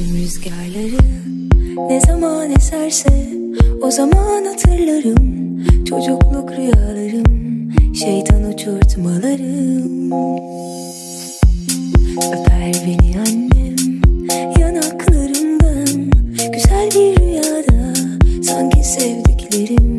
Tüm rüzgarları. Ne zaman eserse o zaman hatırlarım. Çocukluk rüyalarım, şeytan uçurtmalarım. Öper beni annem yanaklarımdan. Güzel bir rüyada sanki sevdiklerim.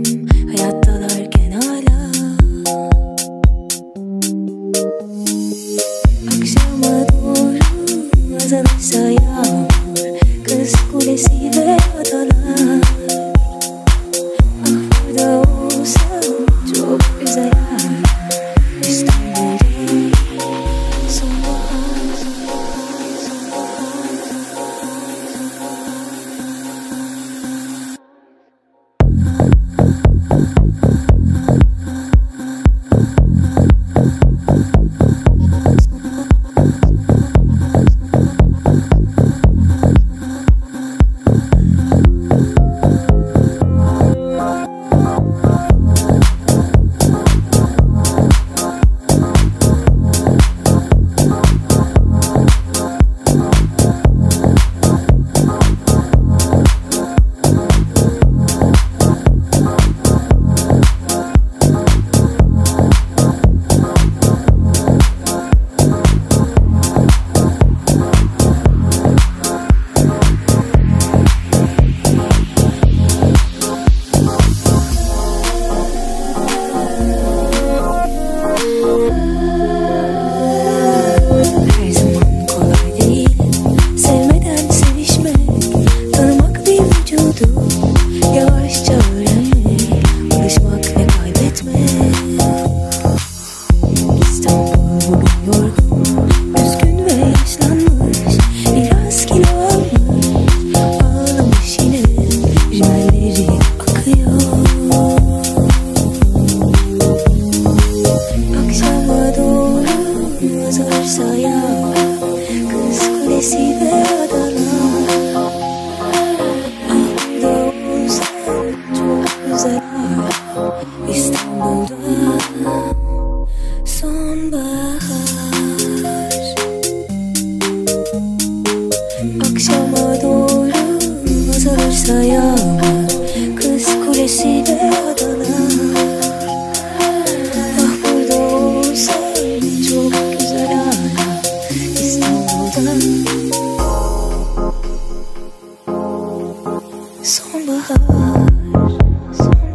lost.